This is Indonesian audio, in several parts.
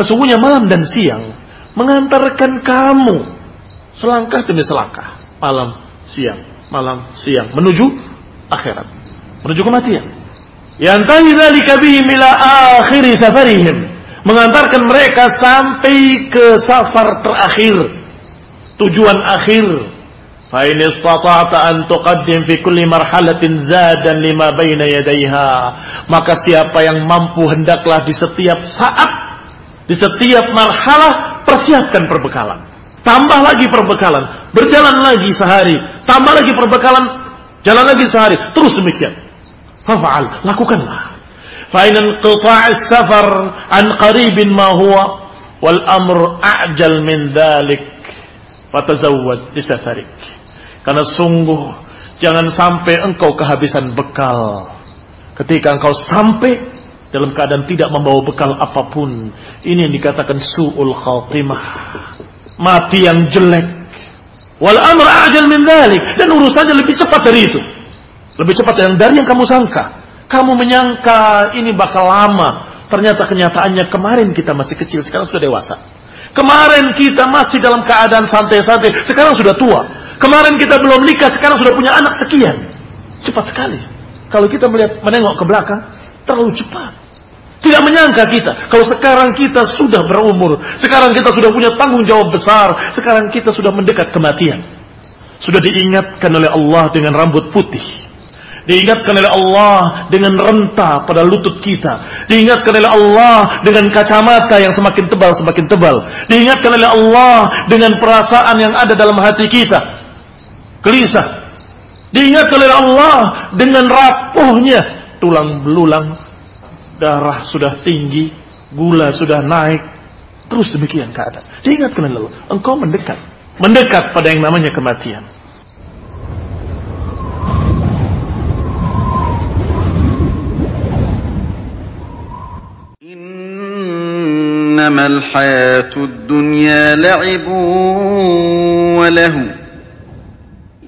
Sesungguhnya malam dan siang mengantarkan kamu selangkah demi selangkah. Malam, siang, malam, siang menuju akhirat, menuju kematian. Yantahi dzalika bihim ila akhir safarihim. Mengantarkan mereka sampai ke safar terakhir. Tujuan akhir. Fa in istata'ta an tuqaddim fi kulli marhalatin zadan lima baina yadayha. Maka siapa yang mampu hendaklah di setiap saat di setiap marhalah persiapkan perbekalan. Tambah lagi perbekalan. Berjalan lagi sehari. Tambah lagi perbekalan. Jalan lagi sehari. Terus demikian. Fafa'al. Lakukanlah. Safar an qaribin ma huwa wal amr a'jal min dhalik. Fatazawwad di safarik. Karena sungguh jangan sampai engkau kehabisan bekal. Ketika engkau sampai dalam keadaan tidak membawa bekal apa pun. Ini yang dikatakan su'ul khatimah. Mati yang jelek. Wal amr ajal min dhalik. Dan urusannya lebih cepat dari itu. Lebih cepat yang dari yang kamu sangka. Kamu menyangka ini bakal lama. Ternyata kenyataannya kemarin kita masih kecil, sekarang sudah dewasa. Kemarin kita masih dalam keadaan santai-santai, sekarang sudah tua. Kemarin kita belum nikah, sekarang sudah punya anak sekian. Cepat sekali. Kalau kita melihat menengok ke belakang, terlalu cepat. Tidak menyangka kita, kalau sekarang kita sudah berumur, sekarang kita sudah punya tanggung jawab besar, sekarang kita sudah mendekat kematian. Sudah diingatkan oleh Allah dengan rambut putih. Diingatkan oleh Allah dengan renta pada lutut kita. Diingatkan oleh Allah dengan kacamata yang semakin tebal semakin tebal. Diingatkan oleh Allah dengan perasaan yang ada dalam hati kita. Gelisah. Diingatkan oleh Allah dengan rapuhnya tulang belulang darah sudah tinggi, gula sudah naik, terus demikian keadaan. Diingatkan Allah, engkau mendekat, mendekat pada yang namanya kematian. إنما الحياة الدنيا لعب وله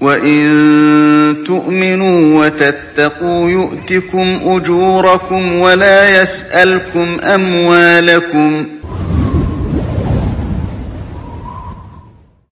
وإن تؤمنوا وتتقوا يؤتكم أجوركم ولا يسألكم أموالكم